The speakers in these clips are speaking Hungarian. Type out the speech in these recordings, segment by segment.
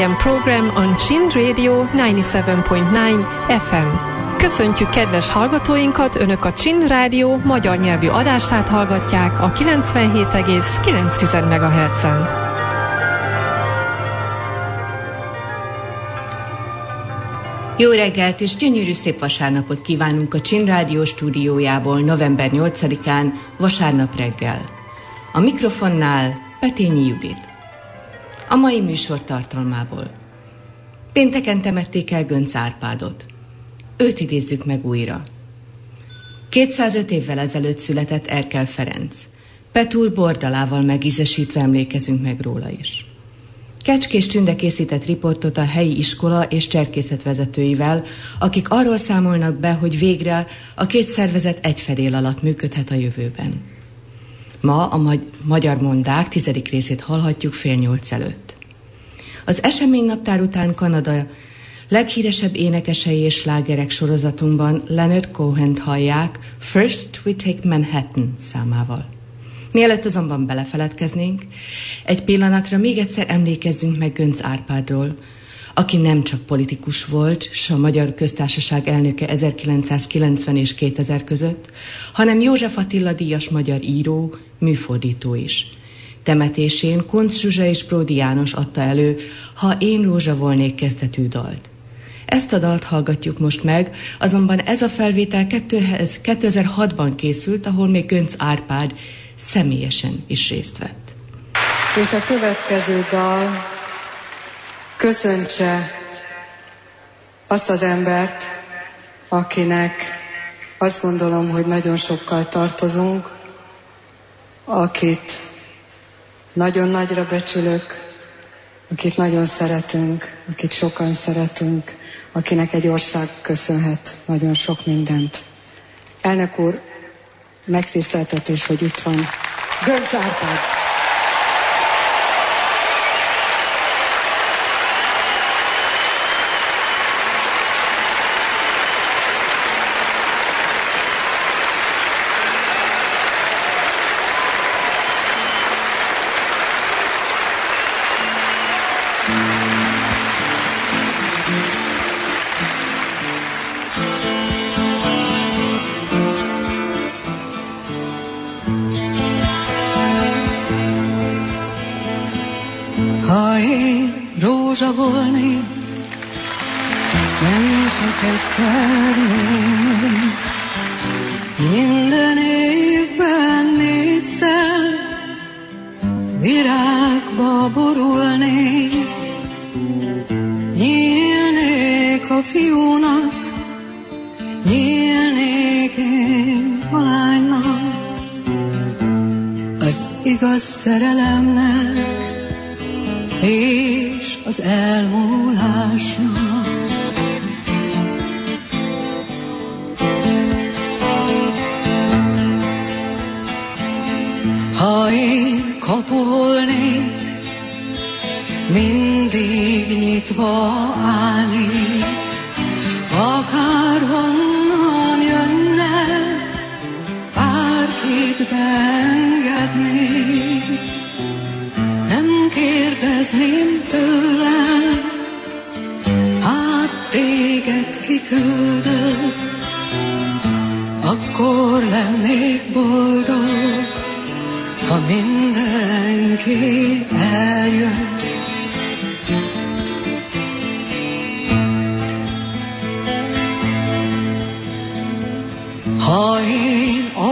Hungarian program on Chind Radio 97.9 FM. Köszöntjük kedves hallgatóinkat, Önök a Csin Rádió magyar nyelvű adását hallgatják a 97,9 MHz-en. Jó reggelt és gyönyörű szép vasárnapot kívánunk a Csin Rádió stúdiójából november 8-án, vasárnap reggel. A mikrofonnál Petényi Judit. A mai műsor tartalmából. Pénteken temették el Gönc Árpádot. Őt idézzük meg újra. 205 évvel ezelőtt született Erkel Ferenc. Petúr bordalával megízesítve emlékezünk meg róla is. Kecskés Tünde készített riportot a helyi iskola és cserkészet vezetőivel, akik arról számolnak be, hogy végre a két szervezet egy fedél alatt működhet a jövőben. Ma a magy- magyar mondák tizedik részét hallhatjuk fél nyolc előtt. Az eseménynaptár után Kanada leghíresebb énekesei és slágerek sorozatunkban Leonard cohen hallják First We Take Manhattan számával. Mielőtt azonban belefeledkeznénk, egy pillanatra még egyszer emlékezzünk meg Gönc Árpádról, aki nem csak politikus volt, s a Magyar Köztársaság elnöke 1990 és 2000 között, hanem József Attila díjas magyar író, műfordító is. Temetésén Kuntz Zsuzsa és Pródi János adta elő, ha én Rózsa volnék kezdetű dalt. Ezt a dalt hallgatjuk most meg, azonban ez a felvétel 2006-ban készült, ahol még Gönc Árpád személyesen is részt vett. És a következő dal köszöntse azt az embert, akinek azt gondolom, hogy nagyon sokkal tartozunk, akit nagyon nagyra becsülök, akit nagyon szeretünk, akit sokan szeretünk, akinek egy ország köszönhet nagyon sok mindent. Elnök úr, megtiszteltetés, hogy itt van. Gönc Árpád! a fiúnak, nyílnék én a lánynak. Az igaz szerelemnek és az elmúlásnak. Ha én kapu mindig nyitva állnék, Akárhonnan jönne, bárkit beengedni, nem kérdezném tőle, hát téged kiküldök, akkor lennék boldog, ha mindenki eljön.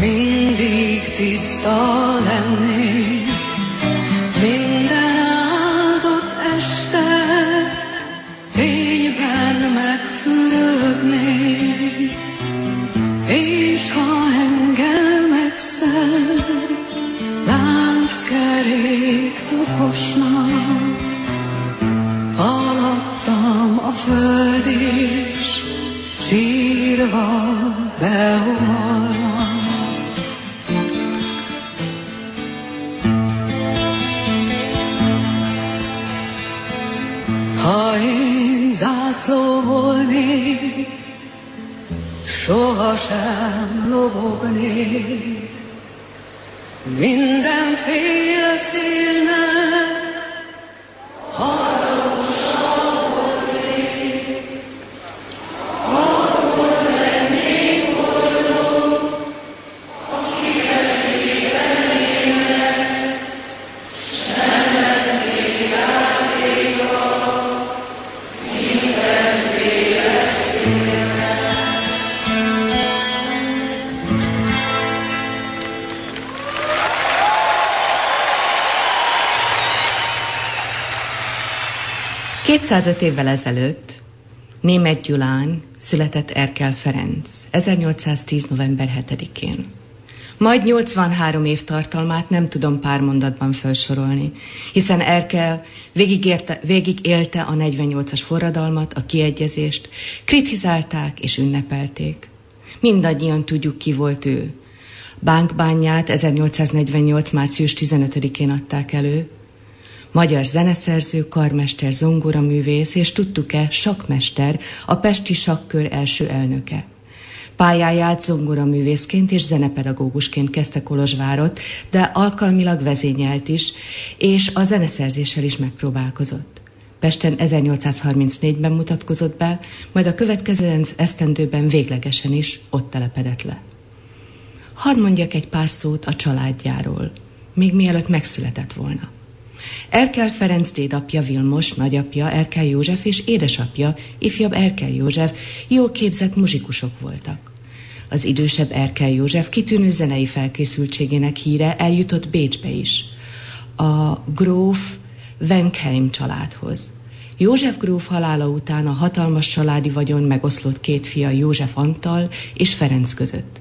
minden áldott este 505 évvel ezelőtt Német Gyulán született Erkel Ferenc 1810. november 7-én. Majd 83 év tartalmát nem tudom pár mondatban felsorolni, hiszen Erkel végigérte, végigélte a 48-as forradalmat, a kiegyezést, kritizálták és ünnepelték. Mindannyian tudjuk, ki volt ő. Bánkbányát 1848. március 15-én adták elő, magyar zeneszerző, karmester, zongoraművész, és tudtuk-e, sakmester, a Pesti Sakkör első elnöke. Pályáját zongoraművészként és zenepedagógusként kezdte Kolozsvárot, de alkalmilag vezényelt is, és a zeneszerzéssel is megpróbálkozott. Pesten 1834-ben mutatkozott be, majd a következő esztendőben véglegesen is ott telepedett le. Hadd mondjak egy pár szót a családjáról, még mielőtt megszületett volna. Erkel Ferenc dédapja Vilmos, nagyapja Erkel József és édesapja, ifjabb Erkel József jól képzett muzsikusok voltak. Az idősebb Erkel József kitűnő zenei felkészültségének híre eljutott Bécsbe is, a gróf Venkheim családhoz. József gróf halála után a hatalmas családi vagyon megoszlott két fia József Antal és Ferenc között.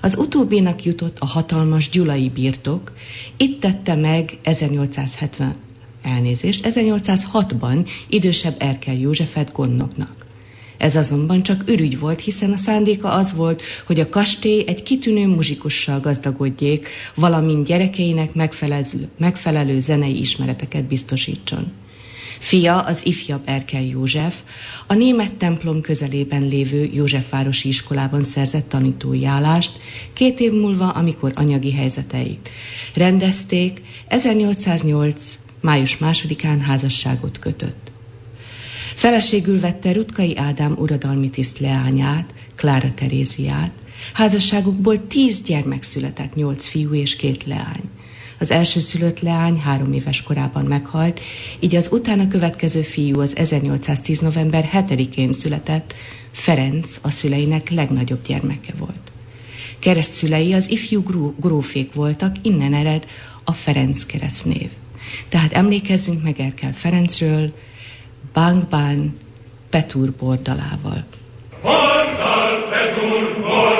Az utóbbinak jutott a hatalmas gyulai birtok, itt tette meg 1870 elnézést, 1806-ban idősebb Erkel Józsefet gondnoknak. Ez azonban csak ürügy volt, hiszen a szándéka az volt, hogy a kastély egy kitűnő muzsikussal gazdagodjék, valamint gyerekeinek megfelelő, megfelelő zenei ismereteket biztosítson. Fia, az ifjabb Erkel József, a német templom közelében lévő Józsefvárosi iskolában szerzett tanítói állást, két év múlva, amikor anyagi helyzeteit rendezték, 1808. május másodikán házasságot kötött. Feleségül vette Rutkai Ádám uradalmi tiszt leányát, Klára Teréziát, házasságukból tíz gyermek született, nyolc fiú és két leány. Az első szülött leány három éves korában meghalt, így az utána következő fiú az 1810. november 7-én született, Ferenc a szüleinek legnagyobb gyermeke volt. Keresztszülei az ifjú grófék voltak, innen ered a Ferenc keresztnév. Tehát emlékezzünk meg Erkel Ferencről, Bánkbán Petur bordalával. Bordal, Petur, bordal,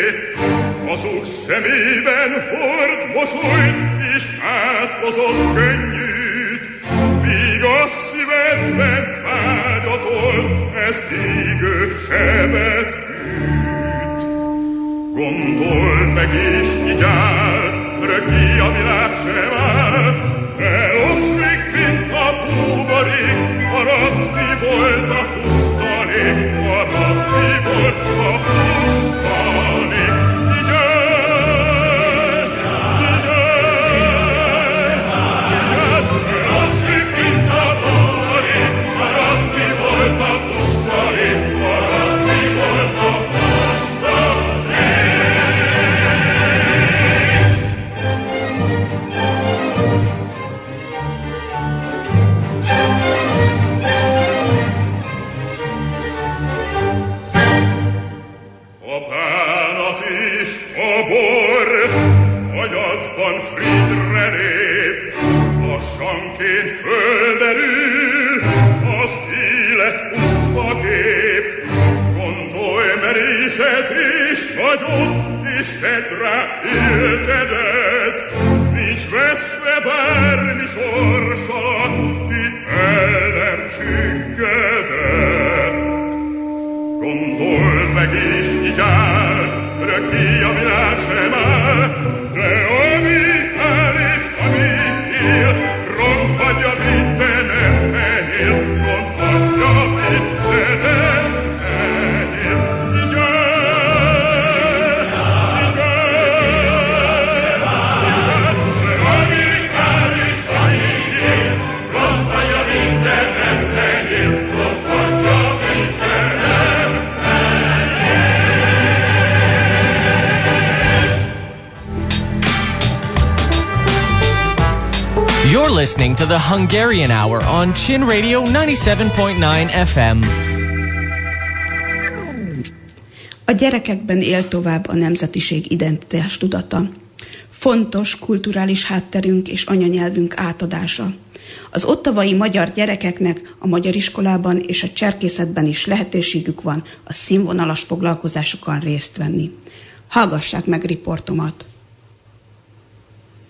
azok szemében hord mosolyt és átkozott könnyűt, míg a szívedben vágyatol ez égő sebet üt. Gondold meg és vigyázz, örökké a világ sem áll, eloszlik, mint a búvarék, maradni volt a pusztalék, maradni volt a pusztalék. Lassanként földerül az élet puszta kép. Gondolj merészet és nagyot, és tedd rá éltedet. Nincs veszve bármi sorsa, ti el nem csüggedett. Gondolj meg is, és igyál, ki a világ sem áll, de ami listening to the Hungarian Hour on Chin Radio 97.9 FM. A gyerekekben él tovább a nemzetiség identitás tudata. Fontos kulturális hátterünk és anyanyelvünk átadása. Az ottavai magyar gyerekeknek a magyar iskolában és a cserkészetben is lehetőségük van a színvonalas foglalkozásokon részt venni. Hallgassák meg riportomat!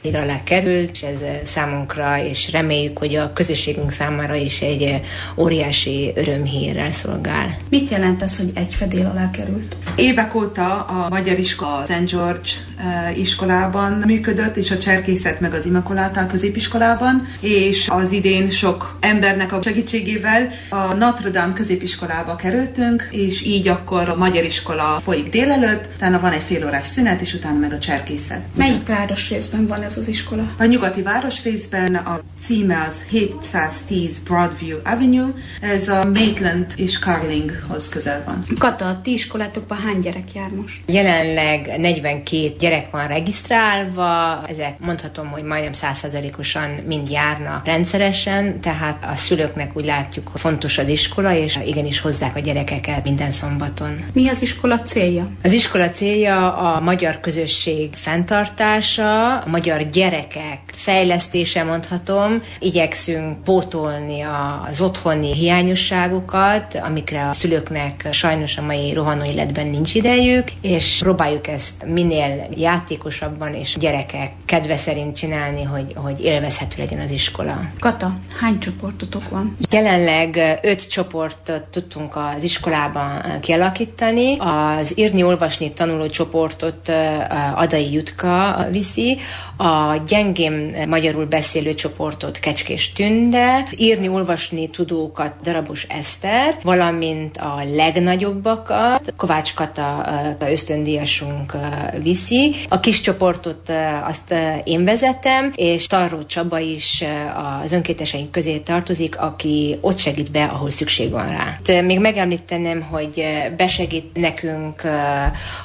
Ér alá került, és ez eh, számunkra, és reméljük, hogy a közösségünk számára is egy eh, óriási örömhírrel szolgál. Mit jelent az, hogy egy fedél alá került? Évek óta a Magyar Iskola St. George eh, iskolában működött, és a Cserkészet meg az Immaculata középiskolában, és az idén sok embernek a segítségével a Notre Dame középiskolába kerültünk, és így akkor a Magyar Iskola folyik délelőtt, utána van egy fél órás szünet, és utána meg a Cserkészet. Melyik városrészben van ez az iskola? A nyugati városrészben a címe az 710 Broadview Avenue, ez a Maitland és Carlinghoz közel van. Kata, a ti iskolátokban hány gyerek jár most? Jelenleg 42 gyerek van regisztrálva, ezek mondhatom, hogy majdnem 100%-osan mind járnak rendszeresen, tehát a szülőknek úgy látjuk, hogy fontos az iskola, és igenis hozzák a gyerekeket minden szombaton. Mi az iskola célja? Az iskola célja a magyar közösség fenntartása, a magyar gyerekek fejlesztése, mondhatom. Igyekszünk pótolni az otthoni hiányosságokat, amikre a szülőknek sajnos a mai rohanó életben nincs idejük, és próbáljuk ezt minél játékosabban és gyerekek kedve szerint csinálni, hogy, hogy élvezhető legyen az iskola. Kata, hány csoportotok van? Jelenleg öt csoportot tudtunk az iskolában kialakítani. Az írni-olvasni tanuló csoportot Adai Jutka viszi, a gyengém magyarul beszélő csoportot Kecskés Tünde, írni-olvasni tudókat Darabos Eszter, valamint a legnagyobbakat Kovács Kata ösztöndíjasunk viszi. A kis csoportot azt én vezetem, és Tarró Csaba is az önkénteseink közé tartozik, aki ott segít be, ahol szükség van rá. Még megemlítenem, hogy besegít nekünk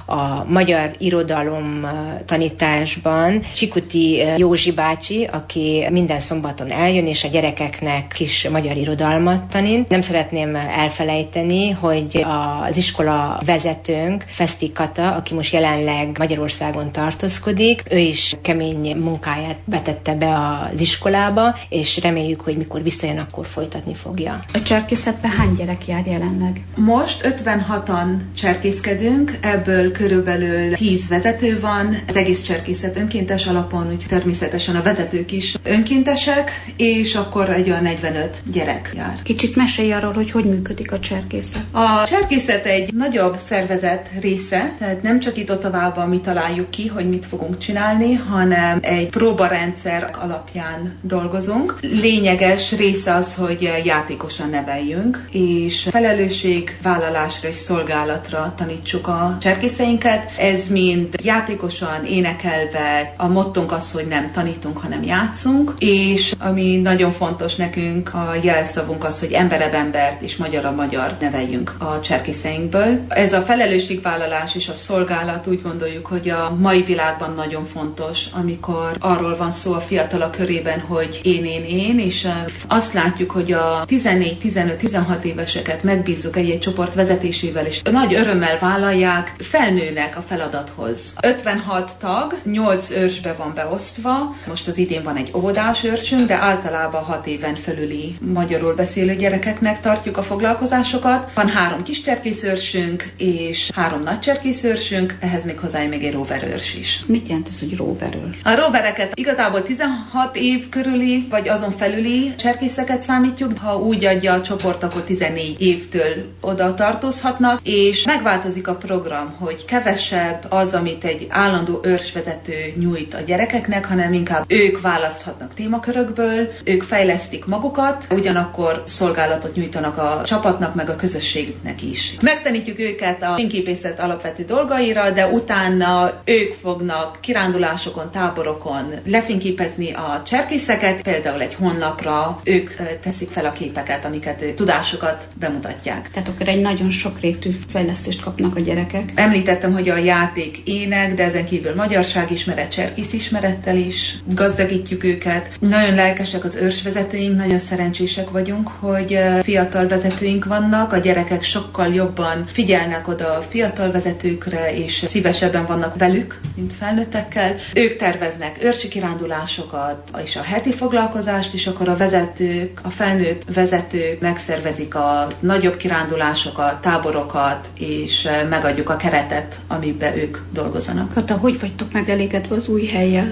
a magyar irodalom tanításban Csikut Kuti Józsi bácsi, aki minden szombaton eljön, és a gyerekeknek kis magyar irodalmat tanít. Nem szeretném elfelejteni, hogy az iskola vezetőnk, Feszti Kata, aki most jelenleg Magyarországon tartózkodik, ő is kemény munkáját betette be az iskolába, és reméljük, hogy mikor visszajön, akkor folytatni fogja. A cserkészetben hány gyerek jár jelenleg? Most 56-an cserkészkedünk, ebből körülbelül 10 vezető van, az egész cserkészet önkéntes alapon, úgy természetesen a vezetők is önkéntesek, és akkor egy olyan 45 gyerek jár. Kicsit mesélj arról, hogy hogy működik a cserkészet. A cserkészet egy nagyobb szervezet része, tehát nem csak itt Otavában mi találjuk ki, hogy mit fogunk csinálni, hanem egy próbarendszer alapján dolgozunk. Lényeges része az, hogy játékosan neveljünk, és felelősségvállalásra és szolgálatra tanítsuk a cserkészeinket. Ez mind játékosan, énekelve, a mottunk az, hogy nem tanítunk, hanem játszunk, és ami nagyon fontos nekünk, a jelszavunk az, hogy emberebb embert és magyar a magyar neveljünk a cserkészeinkből. Ez a felelősségvállalás és a szolgálat úgy gondoljuk, hogy a mai világban nagyon fontos, amikor arról van szó a fiatalok körében, hogy én, én, én, és azt látjuk, hogy a 14-15-16 éveseket megbízzuk egy-egy csoport vezetésével, és nagy örömmel vállalják, felnőnek a feladathoz. 56 tag, 8 őrsbe van beosztva. Most az idén van egy óvodás őrsünk, de általában hat éven felüli magyarul beszélő gyerekeknek tartjuk a foglalkozásokat. Van három kis cserkészőrsünk és három nagy cserkészőrsünk, ehhez még hozzá még egy roverőrs is. Mit jelent ez, hogy roverőrs? A rovereket igazából 16 év körüli, vagy azon felüli cserkészeket számítjuk. Ha úgy adja a csoport, akkor 14 évtől oda tartozhatnak, és megváltozik a program, hogy kevesebb az, amit egy állandó őrsvezető nyújt a gyerekeknek, hanem inkább ők választhatnak témakörökből, ők fejlesztik magukat, ugyanakkor szolgálatot nyújtanak a csapatnak, meg a közösségnek is. Megtanítjuk őket a fényképészet alapvető dolgaira, de utána ők fognak kirándulásokon, táborokon lefényképezni a cserkészeket, például egy honlapra ők teszik fel a képeket, amiket tudásokat bemutatják. Tehát akkor egy nagyon sokrétű fejlesztést kapnak a gyerekek. Említettem, hogy a játék ének, de ezen kívül magyarság ismeret, cserkész ismerettel is gazdagítjuk őket. Nagyon lelkesek az őrsvezetőink, nagyon szerencsések vagyunk, hogy fiatal vezetőink vannak, a gyerekek sokkal jobban figyelnek oda a fiatal vezetőkre, és szívesebben vannak velük, mint felnőttekkel. Ők terveznek őrsi kirándulásokat, és a heti foglalkozást is, akkor a vezetők, a felnőtt vezetők megszervezik a nagyobb kirándulásokat, táborokat, és megadjuk a keretet, amiben ők dolgozanak. Kata, hogy vagytok megelégedve az új helyjel?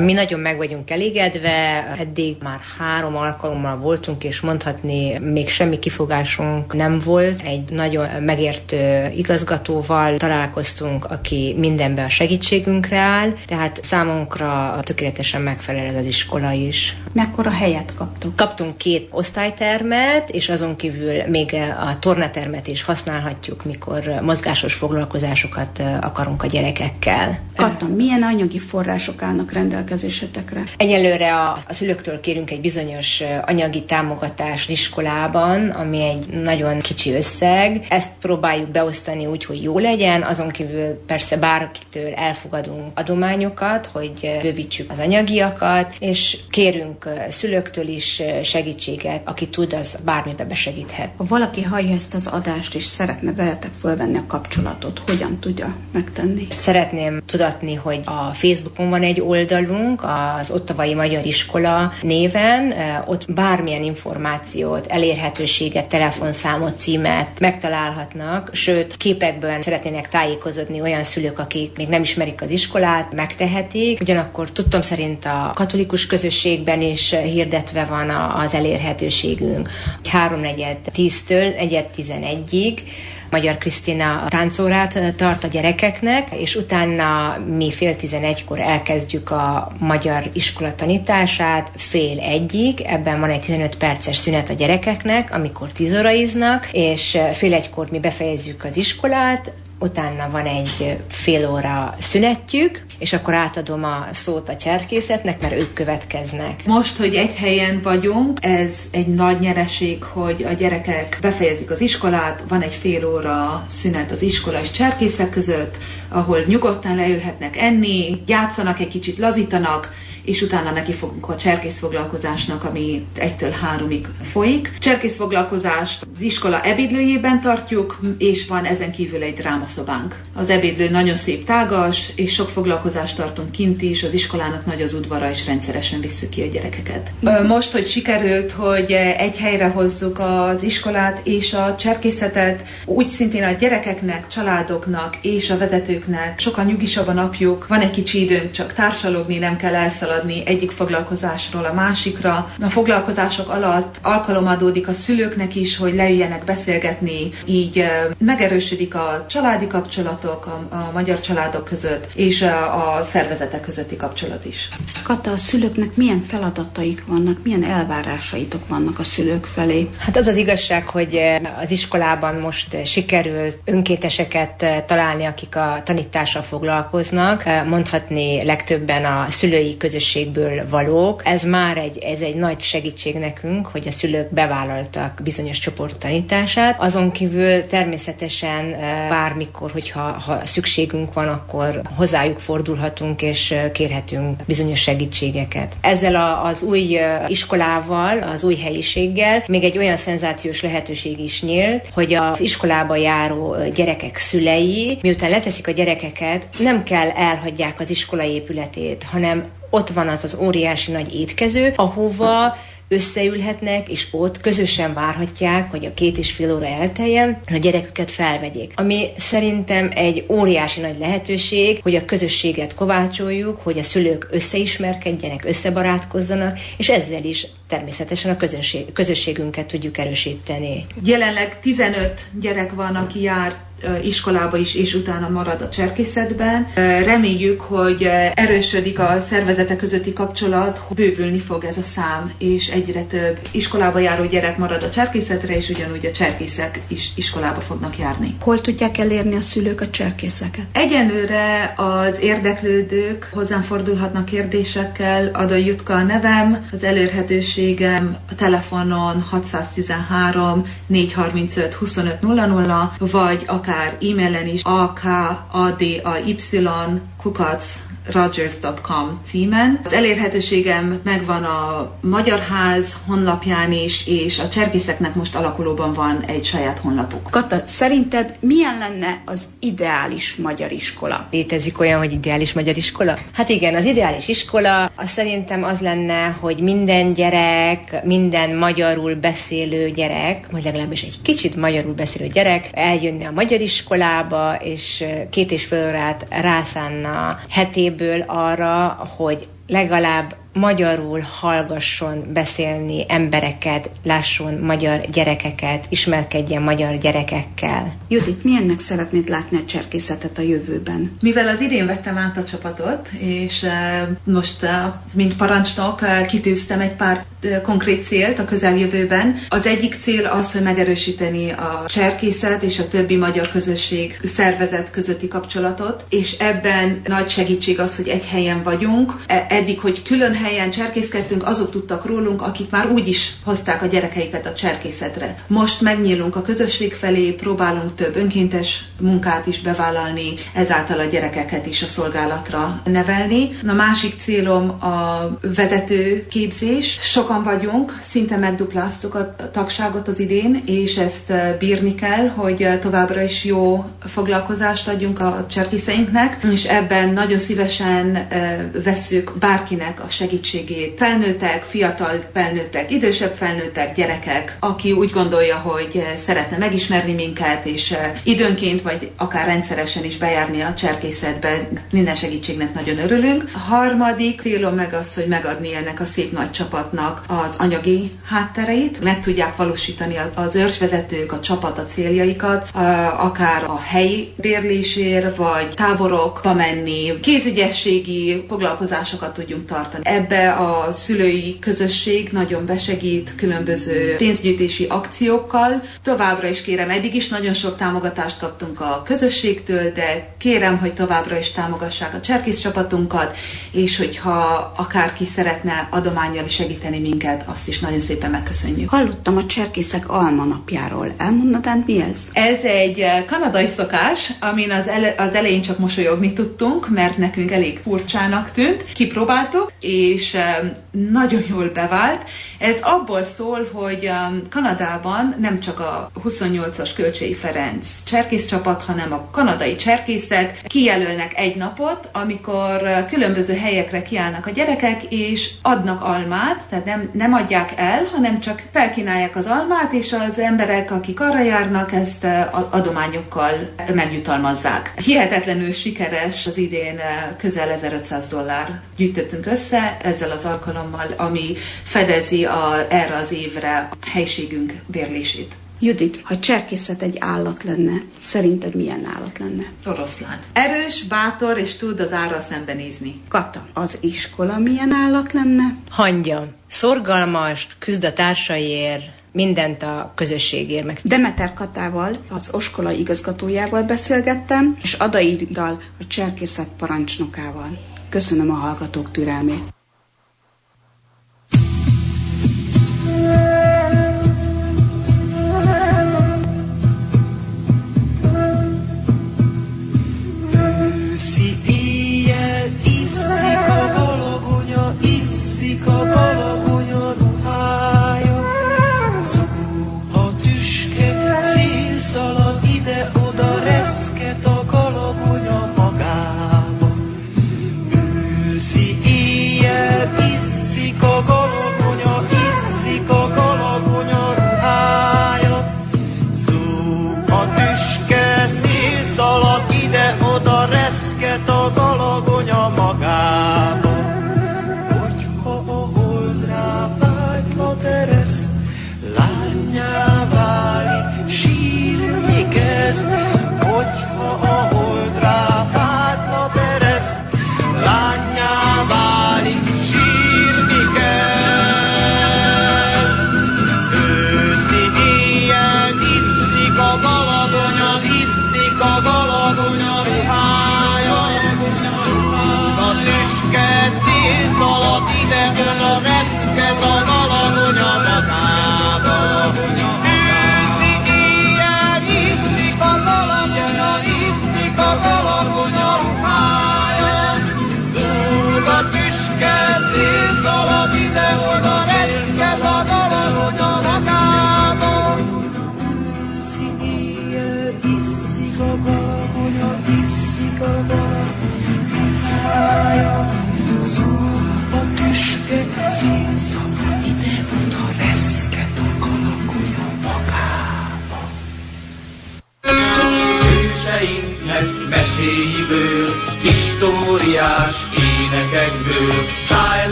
Mi nagyon meg vagyunk elégedve, eddig már három alkalommal voltunk, és mondhatni még semmi kifogásunk nem volt. Egy nagyon megértő igazgatóval találkoztunk, aki mindenben a segítségünkre áll, tehát számunkra tökéletesen megfelel az iskola is. Mekkora helyet kaptok? Kaptunk két osztálytermet, és azon kívül még a tornatermet is használhatjuk, mikor mozgásos foglalkozásokat akarunk a gyerekekkel. Kata, milyen anyagi források állnak rendelkezésetekre? Egyelőre a, a szülőktől kérünk egy bizonyos anyagi támogatást iskolában, ami egy nagyon kicsi összeg. Ezt próbáljuk beosztani úgy, hogy jó legyen, azon kívül persze bárkitől elfogadunk adományokat, hogy bővítsük az anyagiakat, és kérünk szülőktől is segítséget, aki tud, az bármibe besegíthet. Ha valaki hallja ezt az adást, és szeretne veletek fölvenni a kapcsolatot, hogyan tudja megtenni? Szeretném tudatni, hogy a Facebookon van egy oldalunk, az Ottavai Magyar Iskola néven, ott bármilyen információt, elérhetőséget, telefonszámot, címet megtalálhatnak, sőt, képekben szeretnének tájékozódni olyan szülők, akik még nem ismerik az iskolát, megtehetik. Ugyanakkor tudtam szerint a katolikus közösségben is hirdetve van az elérhetőségünk. Háromnegyed tíztől egyed tizenegyig Magyar Krisztina táncórát tart a gyerekeknek, és utána mi fél tizenegykor elkezdjük a magyar iskola tanítását fél egyig, ebben van egy 15 perces szünet a gyerekeknek, amikor tíz óraiznak, és fél egykor mi befejezzük az iskolát, utána van egy fél óra szünetjük, és akkor átadom a szót a cserkészetnek, mert ők következnek. Most, hogy egy helyen vagyunk, ez egy nagy nyereség, hogy a gyerekek befejezik az iskolát, van egy fél óra szünet az iskola és cserkészek között, ahol nyugodtan leülhetnek enni, játszanak egy kicsit, lazítanak, és utána neki fogunk a cserkész foglalkozásnak, ami egytől háromig folyik. Cserkész foglalkozást az iskola ebédlőjében tartjuk, és van ezen kívül egy drámaszobánk. Az ebédlő nagyon szép tágas, és sok foglalkozást tartunk kint is, az iskolának nagy az udvara, és rendszeresen visszük ki a gyerekeket. Most, hogy sikerült, hogy egy helyre hozzuk az iskolát és a cserkészetet, úgy szintén a gyerekeknek, családoknak és a vezetőknek sokkal nyugisabb a napjuk, van egy kicsi időnk csak társalogni, nem kell elszaladni haladni egyik foglalkozásról a másikra. A foglalkozások alatt alkalom adódik a szülőknek is, hogy leüljenek beszélgetni, így megerősödik a családi kapcsolatok a, a magyar családok között, és a, a szervezetek közötti kapcsolat is. Kata, a szülőknek milyen feladataik vannak, milyen elvárásaitok vannak a szülők felé? Hát az az igazság, hogy az iskolában most sikerült önkéteseket találni, akik a tanítással foglalkoznak. Mondhatni legtöbben a szülői közösség közösségből valók. Ez már egy, ez egy nagy segítség nekünk, hogy a szülők bevállaltak bizonyos csoport tanítását. Azon kívül természetesen bármikor, hogyha ha szükségünk van, akkor hozzájuk fordulhatunk és kérhetünk bizonyos segítségeket. Ezzel a, az új iskolával, az új helyiséggel még egy olyan szenzációs lehetőség is nyílt, hogy az iskolába járó gyerekek szülei, miután leteszik a gyerekeket, nem kell elhagyják az iskola épületét, hanem ott van az az óriási nagy étkező, ahova összeülhetnek, és ott közösen várhatják, hogy a két és fél óra elteljen, a gyereküket felvegyék. Ami szerintem egy óriási nagy lehetőség, hogy a közösséget kovácsoljuk, hogy a szülők összeismerkedjenek, összebarátkozzanak, és ezzel is természetesen a közösség, közösségünket tudjuk erősíteni. Jelenleg 15 gyerek van, aki jár iskolába is, és utána marad a cserkészetben. Reméljük, hogy erősödik a szervezetek közötti kapcsolat, bővülni fog ez a szám, és egyre több iskolába járó gyerek marad a cserkészetre, és ugyanúgy a cserkészek is iskolába fognak járni. Hol tudják elérni a szülők a cserkészeket? Egyenlőre az érdeklődők hozzám fordulhatnak kérdésekkel, Ada Jutka a nevem, az elérhetőségem a telefonon 613 435 2500, vagy akár e-mailen is akady kukac rogers.com címen. Az elérhetőségem megvan a Magyar Ház honlapján is, és a cserkészeknek most alakulóban van egy saját honlapuk. Kata, szerinted milyen lenne az ideális magyar iskola? Létezik olyan, hogy ideális magyar iskola? Hát igen, az ideális iskola az szerintem az lenne, hogy minden gyerek, minden magyarul beszélő gyerek, vagy legalábbis egy kicsit magyarul beszélő gyerek eljönne a magyar iskolába, és két és fél órát rászánna hetében idejéből arra, hogy legalább magyarul hallgasson beszélni embereket, lásson magyar gyerekeket, ismerkedjen magyar gyerekekkel. Judit, milyennek szeretnéd látni a cserkészetet a jövőben? Mivel az idén vettem át a csapatot, és most, mint parancsnok, kitűztem egy pár konkrét célt a közeljövőben. Az egyik cél az, hogy megerősíteni a cserkészet és a többi magyar közösség szervezet közötti kapcsolatot, és ebben nagy segítség az, hogy egy helyen vagyunk. Eddig, hogy külön helyen cserkészkedtünk, azok tudtak rólunk, akik már úgy is hozták a gyerekeiket a cserkészetre. Most megnyílunk a közösség felé, próbálunk több önkéntes munkát is bevállalni, ezáltal a gyerekeket is a szolgálatra nevelni. A másik célom a vezető képzés. Sokan vagyunk, szinte megdupláztuk a tagságot az idén, és ezt bírni kell, hogy továbbra is jó foglalkozást adjunk a cserkészeinknek, és ebben nagyon szívesen vesszük bárkinek a segítségét. Felnőttek, fiatal felnőttek, idősebb felnőttek, gyerekek, aki úgy gondolja, hogy eh, szeretne megismerni minket, és eh, időnként vagy akár rendszeresen is bejárni a cserkészetbe, minden segítségnek nagyon örülünk. A harmadik célom meg az, hogy megadni ennek a szép nagy csapatnak az anyagi háttereit, meg tudják valósítani az őrsvezetők, a csapat a céljaikat, akár a helyi bérlésért, vagy táborokba menni, kézügyességi foglalkozásokat tudjunk tartani. Ebbe a szülői közösség nagyon besegít különböző pénzgyűjtési akciókkal. Továbbra is kérem, eddig is nagyon sok támogatást kaptunk a közösségtől, de kérem, hogy továbbra is támogassák a cserkész csapatunkat, és hogyha akárki szeretne adományjal segíteni minket, azt is nagyon szépen megköszönjük. Hallottam a cserkészek almanapjáról. Elmondanád, mi ez? Ez egy eh, kanadai szokás, amin az, ele- az elején csak mosolyogni tudtunk, mert nekünk elég furcsának tűnt. Kipróbáltuk, és nagyon jól bevált. Ez abból szól, hogy Kanadában nem csak a 28-as Kölcsei Ferenc cserkész csapat, hanem a kanadai cserkészek kijelölnek egy napot, amikor különböző helyekre kiállnak a gyerekek, és adnak almát, tehát nem, nem adják el, hanem csak felkínálják az almát, és az emberek, akik arra járnak, ezt adományokkal megjutalmazzák. Hihetetlenül sikeres az idén közel 1500 dollár gyűjtöttünk össze ezzel az alkalommal, ami fedezi a, erre az évre a helységünk bérlését. Judit, ha cserkészet egy állat lenne, szerinted milyen állat lenne? Oroszlán. Erős, bátor és tud az árral szembenézni. Kata, az iskola milyen állat lenne? Hangya. Szorgalmas, küzd a társaiért, mindent a közösségért meg. Demeter Katával, az oskola igazgatójával beszélgettem, és Adaiddal, a cserkészet parancsnokával. Köszönöm a hallgatók türelmét.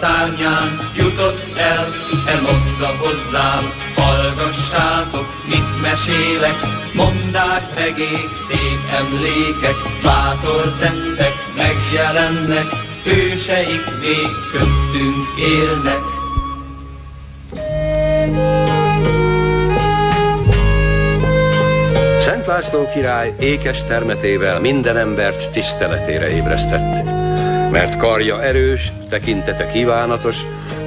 Szárnyán jutott el, e mondta hozzám, hallgassátok, mit mesélek, mondák regék, szép emlékek, bátor tettek megjelennek, hőseik még köztünk élnek. Szent László király ékes termetével minden embert tiszteletére ébresztett. Mert karja erős, tekintete kívánatos,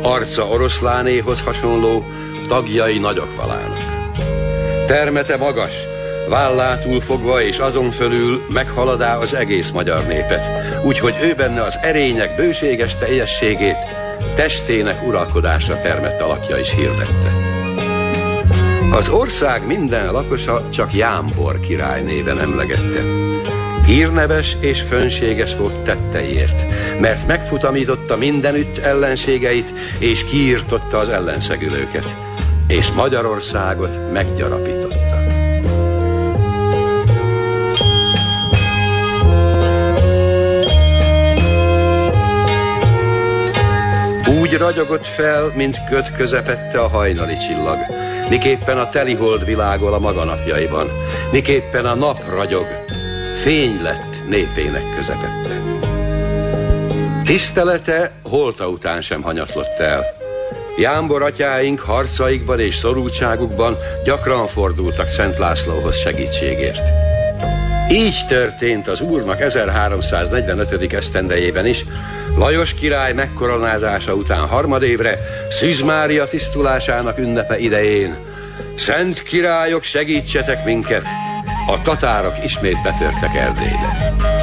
arca oroszlánéhoz hasonló, tagjai nagyok valának. Termete magas, vállától fogva és azon fölül meghaladá az egész magyar népet, úgyhogy ő benne az erények bőséges teljességét, testének uralkodásra termett alakja is hirdette. Az ország minden lakosa csak Jámbor király néven emlegette. Hírneves és fönséges volt tetteiért, mert megfutamította mindenütt ellenségeit, és kiírtotta az ellenszegülőket, és Magyarországot meggyarapította. Úgy ragyogott fel, mint köt közepette a hajnali csillag, miképpen a telihold világol a maga napjaiban, miképpen a nap ragyog, fény lett népének közepette. Tisztelete holta után sem hanyatlott el. Jámbor atyáink harcaikban és szorultságukban gyakran fordultak Szent Lászlóhoz segítségért. Így történt az úrnak 1345. esztendejében is, Lajos király megkoronázása után harmadévre, Szűz Mária tisztulásának ünnepe idején. Szent királyok, segítsetek minket! A tatárok ismét betörtek Erdélybe.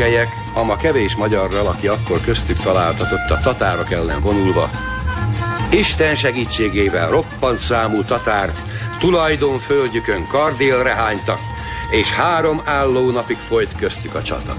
Székelyek, ama kevés magyarral, aki akkor köztük találtatott a tatárok ellen vonulva, Isten segítségével roppant számú tatárt tulajdon földjükön kardélre hánytak, és három álló napig folyt köztük a csata.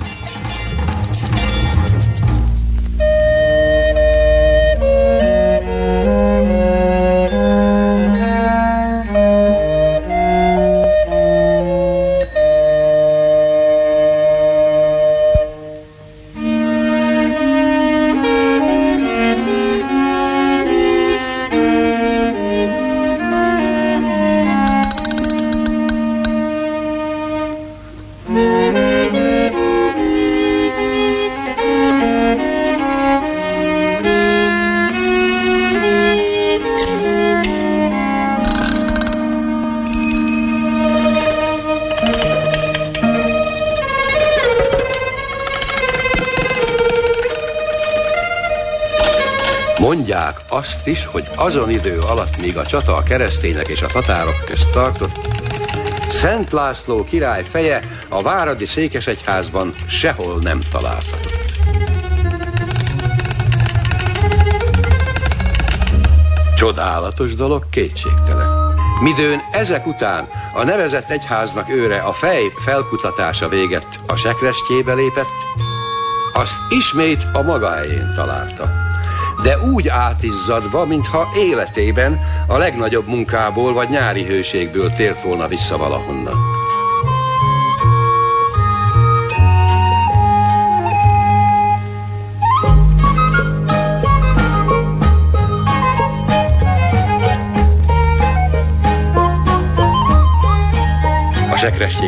Azt is, hogy azon idő alatt, míg a csata a keresztények és a tatárok közt tartott, Szent László király feje a Váradi Székesegyházban sehol nem találhatott. Csodálatos dolog, kétségtelen. Midőn ezek után a nevezett egyháznak őre a fej felkutatása végett a sekrestjébe lépett, azt ismét a maga helyén találta. De úgy átizzadva, mintha életében a legnagyobb munkából vagy nyári hőségből tért volna vissza valahonnan.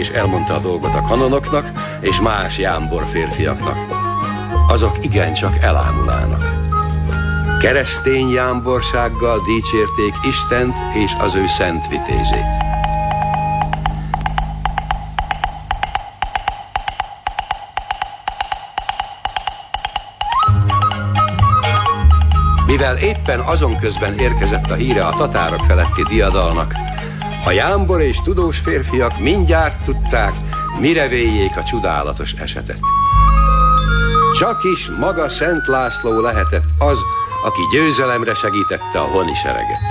is elmondta a dolgot a kanonoknak és más jámbor férfiaknak. Azok igencsak elámulának. Keresztény jámborsággal dicsérték Istent és az ő szent vitézét. Mivel éppen azon közben érkezett a híre a tatárok feletti diadalnak, a jámbor és tudós férfiak mindjárt tudták, mire véljék a csodálatos esetet. Csak is maga Szent László lehetett az, aki győzelemre segítette a honi sereget.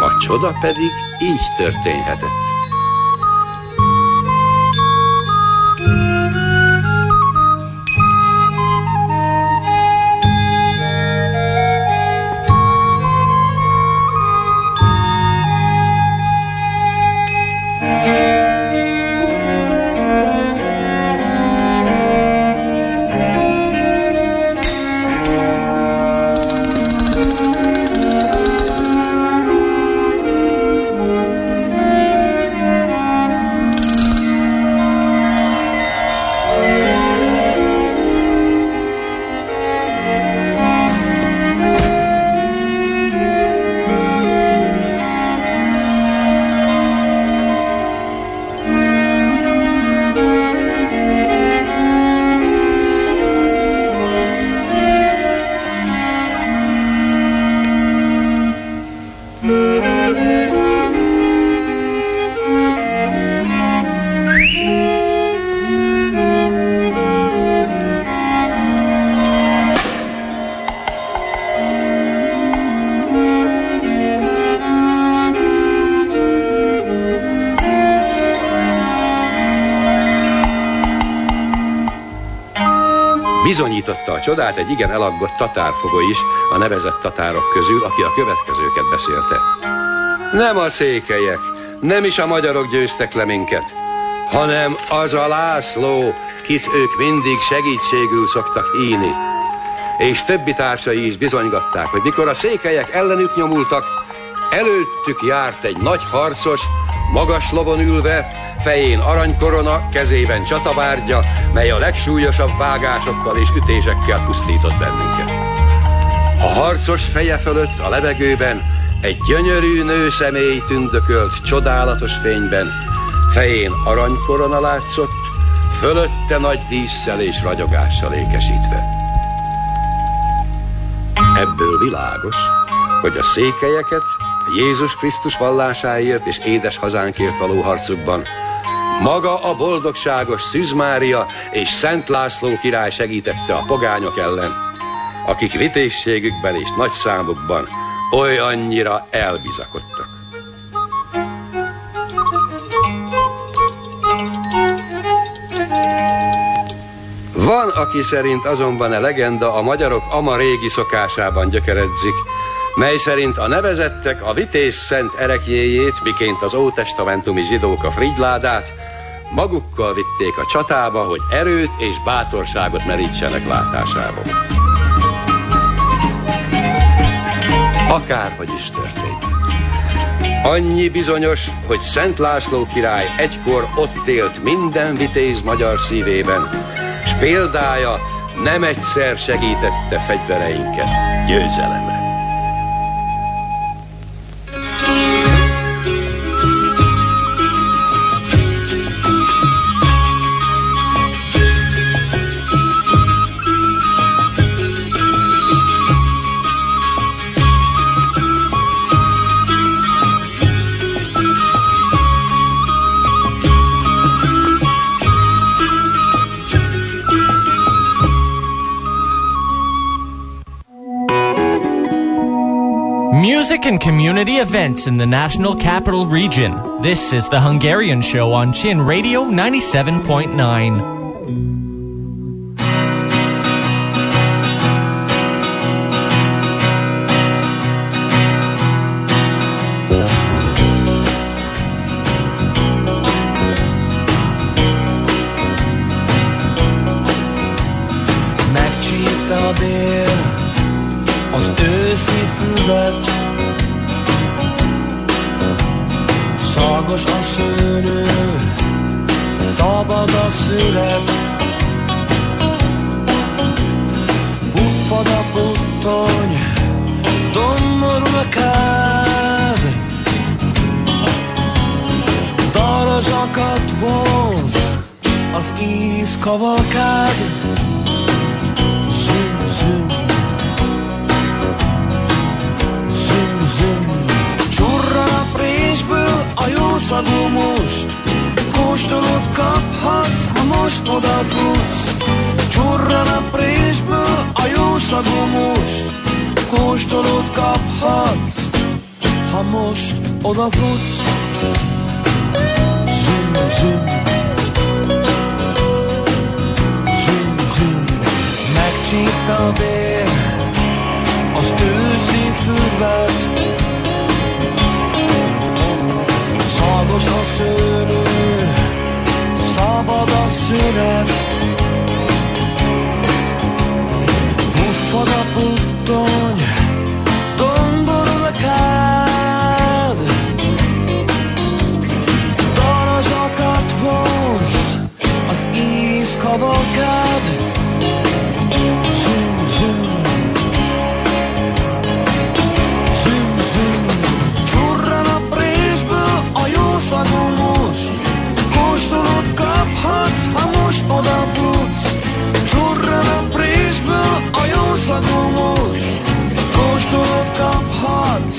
A csoda pedig így történhetett. Bizonyította a csodát egy igen elaggott tatárfogó is a nevezett tatárok közül, aki a következőket beszélte. Nem a székelyek, nem is a magyarok győztek le minket, hanem az a László, kit ők mindig segítségül szoktak híni. És többi társai is bizonygatták, hogy mikor a székelyek ellenük nyomultak, előttük járt egy nagy harcos, magas lovon ülve, fején aranykorona, kezében csatavárgya, mely a legsúlyosabb vágásokkal és ütésekkel pusztított bennünket. A harcos feje fölött a levegőben egy gyönyörű nő személy tündökölt csodálatos fényben, fején aranykorona látszott, fölötte nagy díszsel és ragyogással ékesítve. Ebből világos, hogy a székelyeket Jézus Krisztus vallásáért és édes hazánkért való harcukban maga a boldogságos Szűz Mária és Szent László király segítette a pogányok ellen, akik vitézségükben és nagy számukban olyannyira elbizakodtak. Van, aki szerint azonban a legenda a magyarok ama régi szokásában gyökeredzik, mely szerint a nevezettek a vitéz szent erekjéjét, miként az ótestamentumi zsidók a frigyládát, magukkal vitték a csatába, hogy erőt és bátorságot merítsenek látásába. Akárhogy is történt. Annyi bizonyos, hogy Szent László király egykor ott élt minden vitéz magyar szívében, s példája nem egyszer segítette fegyvereinket győzelemre. Community events in the National Capital Region. This is the Hungarian Show on Chin Radio 97.9. világos a szőlő, szabad a szület. Puffad a puttony, domborul a kád, darazsakat vonz az íz kavalkád. szagú most Kóstolod kaphatsz, ha most odafutsz Csurran a présből a jó szagú most Kóstolod kaphatsz, ha most odafutsz Zum, zum Zum, zum Megcsípte a bér Az őszint hüvet kocasını Sabada sürer. Urfa'da bul Mosogató most, kóstolót kaphatsz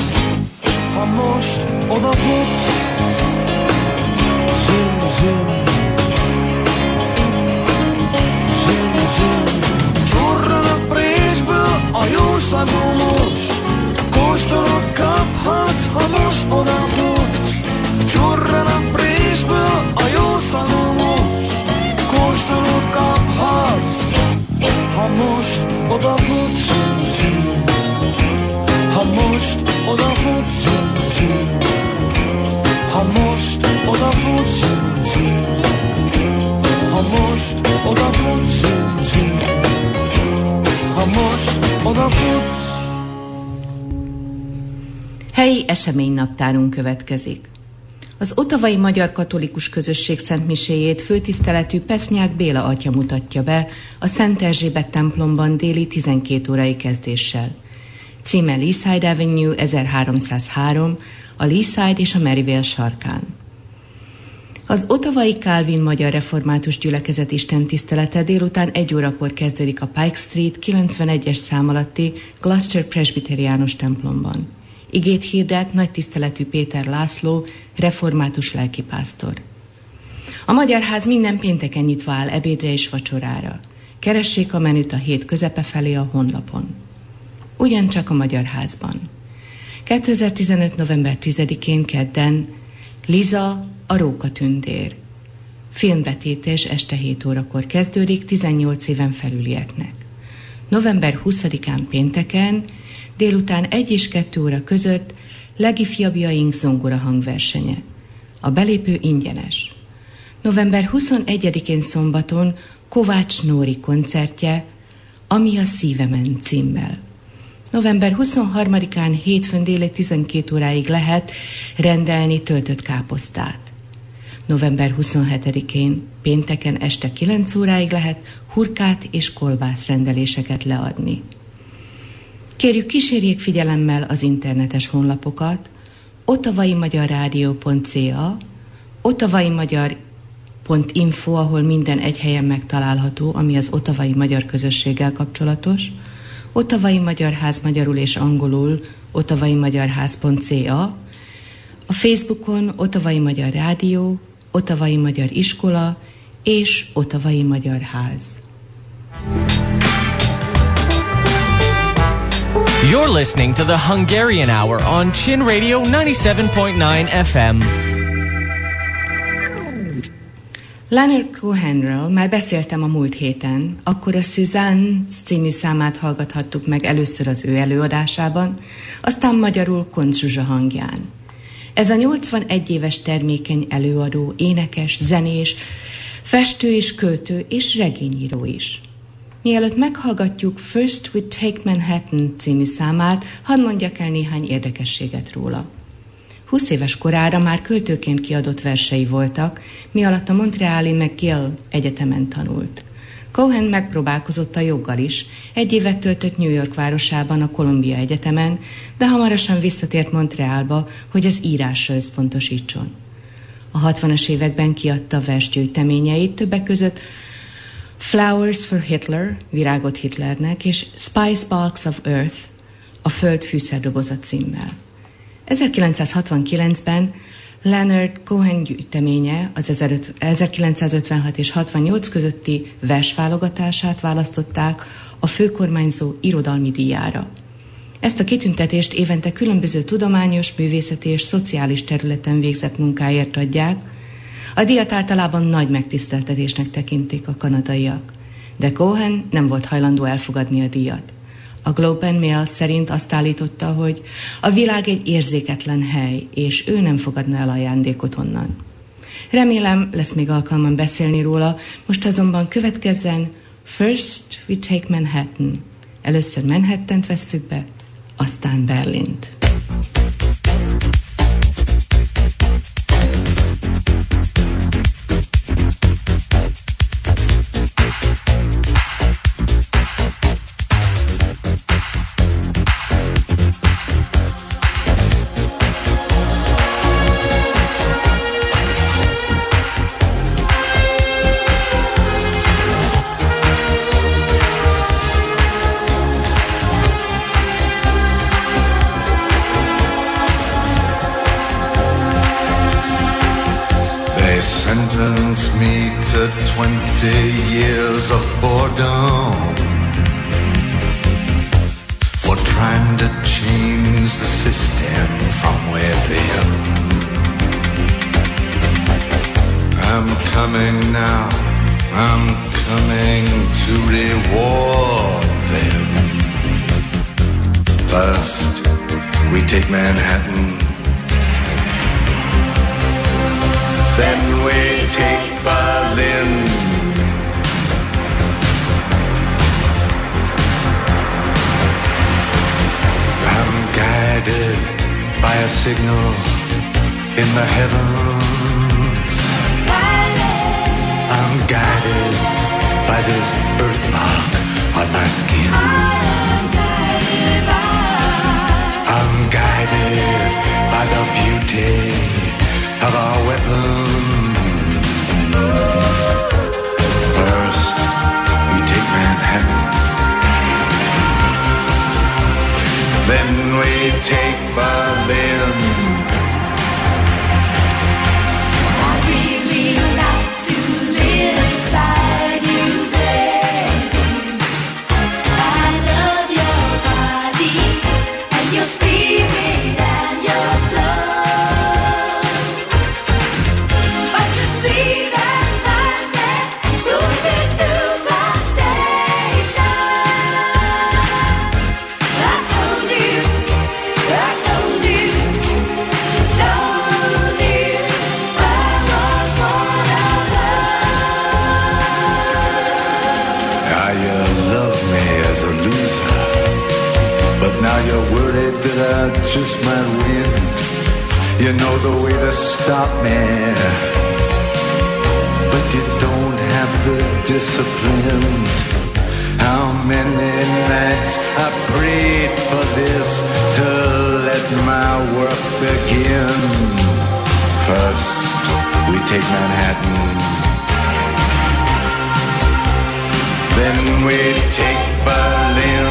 Ha most odafutsz Zim, zim. Zim, zim. Csurran a présből a jóslagom eseménynaptárunk következik. Az Otavai Magyar Katolikus Közösség Szentmiséjét főtiszteletű Pesznyák Béla atya mutatja be a Szent Erzsébet templomban déli 12 órai kezdéssel. Címe Leaside Avenue 1303, a Leaside és a Maryvale sarkán. Az Otavai Calvin Magyar Református Gyülekezet Isten tisztelete délután egy órakor kezdődik a Pike Street 91-es szám alatti Gloucester Presbyteriánus templomban. Igét hirdet nagy tiszteletű Péter László, református lelkipásztor. A Magyar Ház minden pénteken nyitva áll ebédre és vacsorára. Keressék a menüt a hét közepe felé a honlapon. Ugyancsak a Magyar Házban. 2015. november 10-én kedden Liza, a Róka tündér. Filmvetítés este 7 órakor kezdődik 18 éven felülieknek. November 20-án pénteken délután 1 és 2 óra között legifjabbjaink zongora hangversenye. A belépő ingyenes. November 21-én szombaton Kovács Nóri koncertje, Ami a szívemen címmel. November 23-án hétfőn déli 12 óráig lehet rendelni töltött káposztát. November 27-én pénteken este 9 óráig lehet hurkát és kolbász rendeléseket leadni. Kérjük kísérjék figyelemmel az internetes honlapokat, otavaimagyarrádió.ca, otavaimagyar.info, ahol minden egy helyen megtalálható, ami az otavai magyar közösséggel kapcsolatos, Otavai Magyar Ház magyarul és angolul, otavaimagyarház.ca, a. Facebookon Otavai Magyar Rádió, Otavai Magyar Iskola és Otavai Magyar Ház. You're listening to the Hungarian Hour on Chin Radio 97.9 FM. Leonard Cohenről már beszéltem a múlt héten, akkor a Suzanne című számát hallgathattuk meg először az ő előadásában, aztán magyarul Zsuzsa hangján. Ez a 81 éves termékeny előadó, énekes, zenés, festő és költő és regényíró is. Mielőtt meghallgatjuk First We Take Manhattan című számát, hadd mondjak el néhány érdekességet róla. 20 éves korára már költőként kiadott versei voltak, mi alatt a Montreali McGill egyetemen tanult. Cohen megpróbálkozott a joggal is, egy évet töltött New York városában a Columbia Egyetemen, de hamarosan visszatért Montrealba, hogy az írásra összpontosítson. A 60-as években kiadta versgyűjteményeit, többek között Flowers for Hitler, virágot Hitlernek, és Spice Box of Earth, a Föld fűszerdoboza címmel. 1969-ben Leonard Cohen gyűjteménye az 1956 és 68 közötti versválogatását választották a főkormányzó irodalmi díjára. Ezt a kitüntetést évente különböző tudományos, művészeti és szociális területen végzett munkáért adják, a díjat általában nagy megtiszteltetésnek tekintik a kanadaiak, de Cohen nem volt hajlandó elfogadni a díjat. A Globe and Mail szerint azt állította, hogy a világ egy érzéketlen hely, és ő nem fogadna el ajándékot onnan. Remélem, lesz még alkalmam beszélni róla, most azonban következzen First we take Manhattan. Először Manhattan-t vesszük be, aztán Berlint. guided by a signal in the heavens. I'm guided by this birthmark on my skin. I'm guided by the beauty of our weapons. First, we take Manhattan. Then we take Berlin. you know the way to stop me. But you don't have the discipline. How many nights I prayed for this To let my work begin. First, we take Manhattan. Then we take Berlin.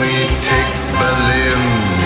Then we take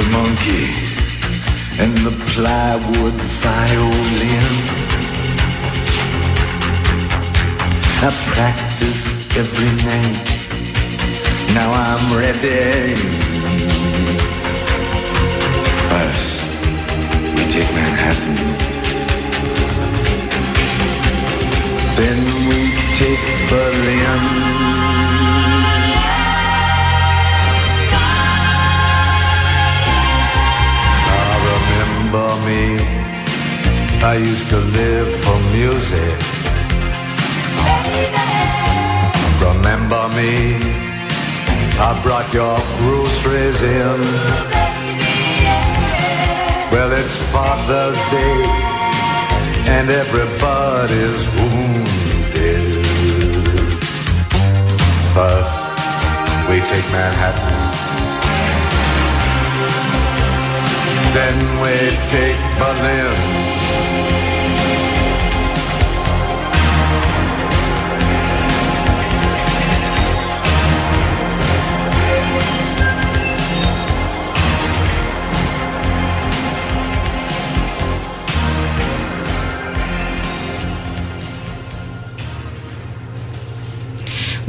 the monkey and the plywood violin. I practice every night. Now I'm ready. First, we take Manhattan. Then we take Berlin. I used to live for music. Remember me. I brought your groceries in. Well, it's Father's Day, and everybody's wounded. First, we take Manhattan. Then we take Berlin.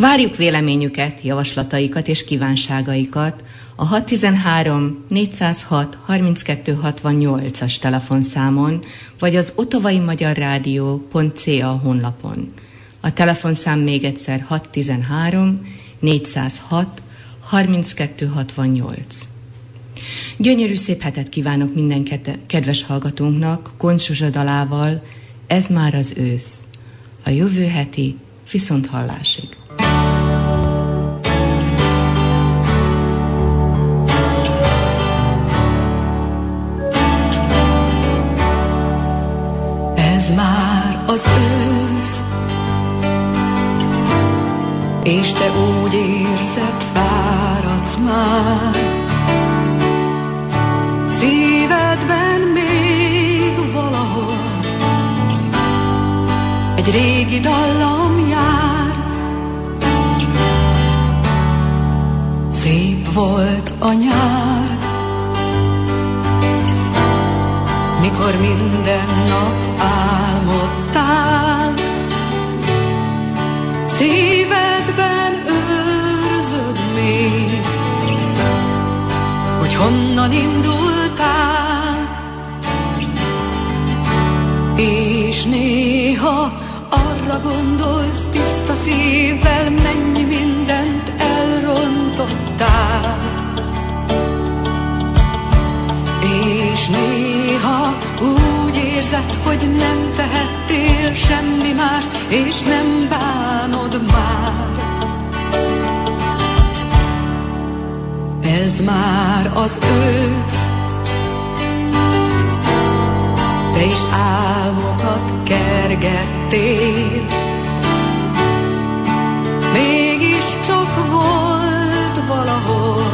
Várjuk véleményüket, javaslataikat és kívánságaikat a 613 406 3268-as telefonszámon, vagy az otavai magyar rádió.ca honlapon. A telefonszám még egyszer 613 406 3268. Gyönyörű szép hetet kívánok minden kedves hallgatónknak, Koncs dalával, ez már az ősz. A jövő heti viszont hallásig. Te úgy érzed, fáradsz már. Szívedben még valahol egy régi dallam jár. Szép volt a nyár, mikor minden nap álmodtál. Szívedben honnan indultál. És néha arra gondolsz tiszta szívvel, mennyi mindent elrontottál. És néha úgy érzed, hogy nem tehettél semmi más, és nem bánod már. Ez már az ősz, te is álmokat kergettél. Mégis csak volt valahol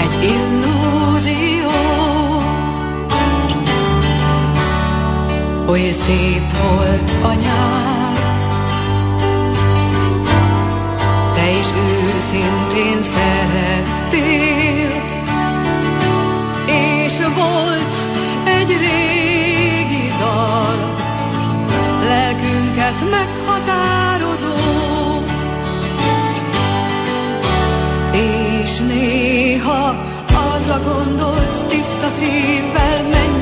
egy illúzió. Oly szép volt a őszintén szerettél. És volt egy régi dal, lelkünket meghatározó, és néha arra gondolsz tiszta szívvel, mennyi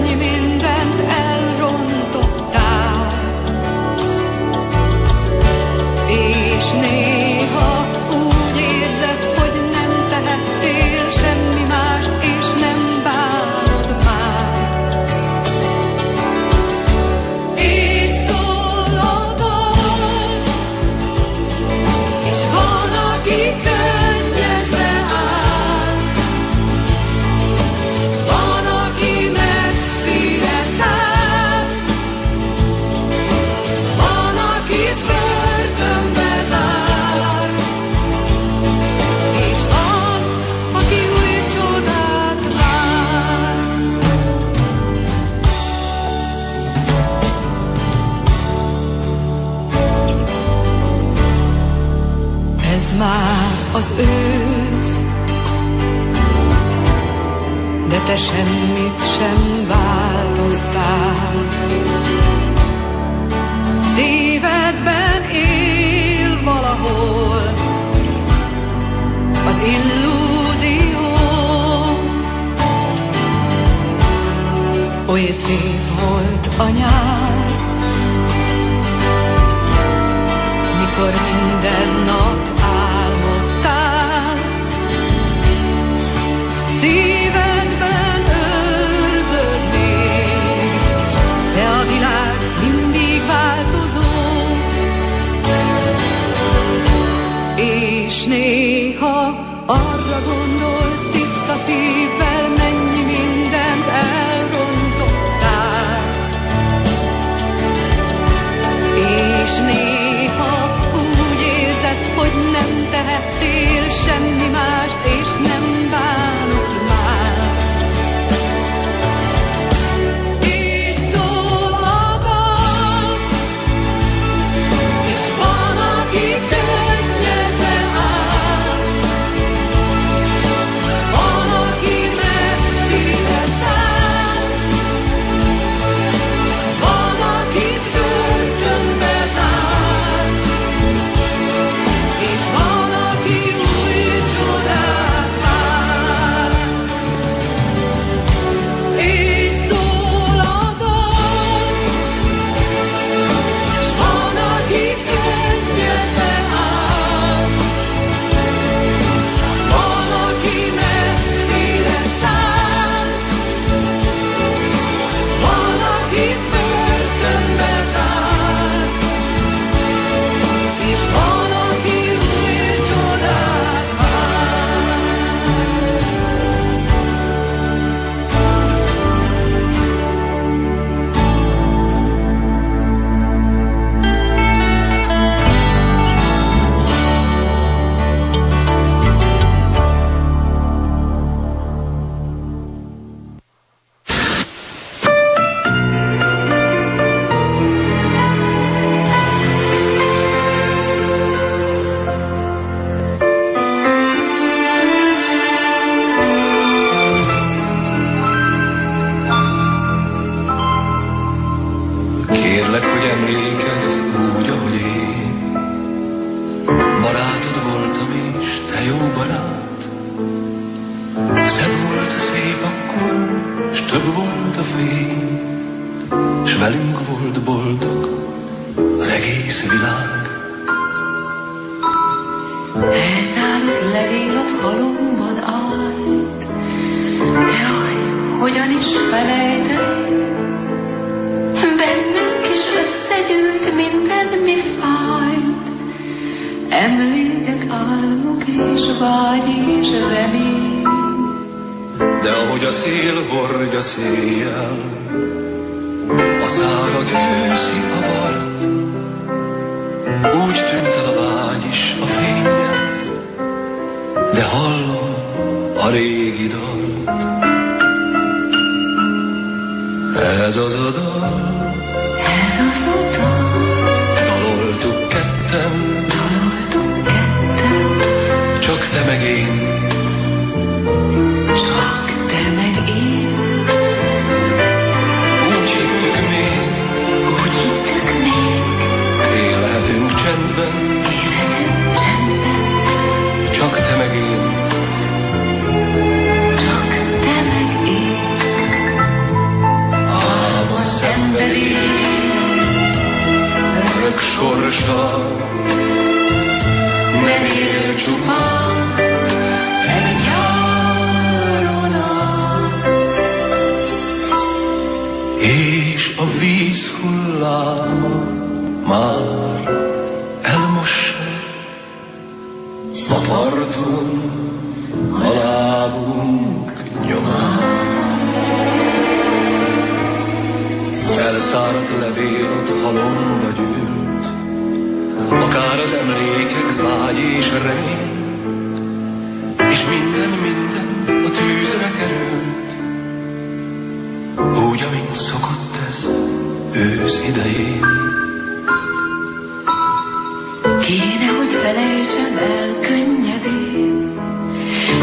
Elszállott levél a halomban állt, Jaj, hogyan is felejtem, Bennünk is összegyűlt minden, mi fájt, Emlékek, álmok és vágy és remény. De ahogy a szél hordja széjjel, a szárat őszi avarat, úgy tűnt el a de hallom a régi dalt. Ez az a dal, Ez az a dal, daloltuk ketten, daloltunk ketten, csak te meg én, Csak te meg én, úgy hittük még, úgy hittük még, élhetünk csendben, sorsa, nem él csupán egy nyáron. És a víz hulláma már akár az emlékek vágy és remény, és minden, minden a tűzre került, úgy, amint szokott ez ősz idején. Kéne, hogy felejtsem el könnyedén,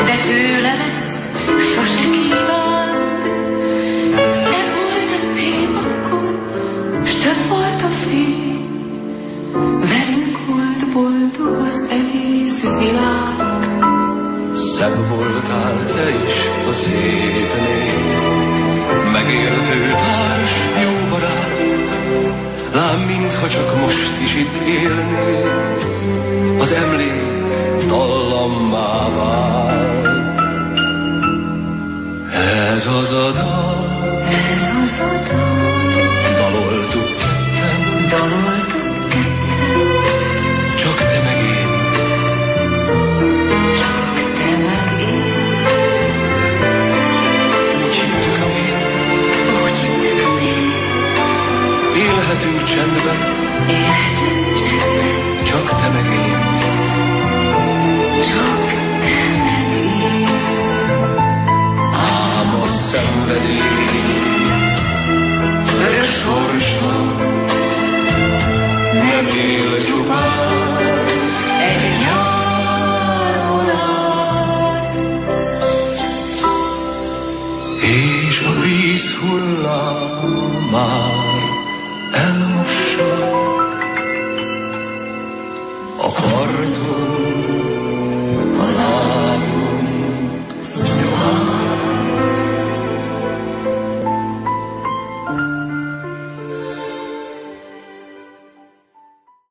de tőlem ezt sose kívánt. Világ. Szebb voltál te is a szép nép, megértő társ, jó barát, lám mintha csak most is itt élnél, az emlék dallammá vált. Ez az a dal, Ez az a dal, daloltuk ketten, daloltuk csendben, élhetünk csendben, csak te meg én. csak te meg én. Ám a szenvedély, vörös sorsa, nem él csupán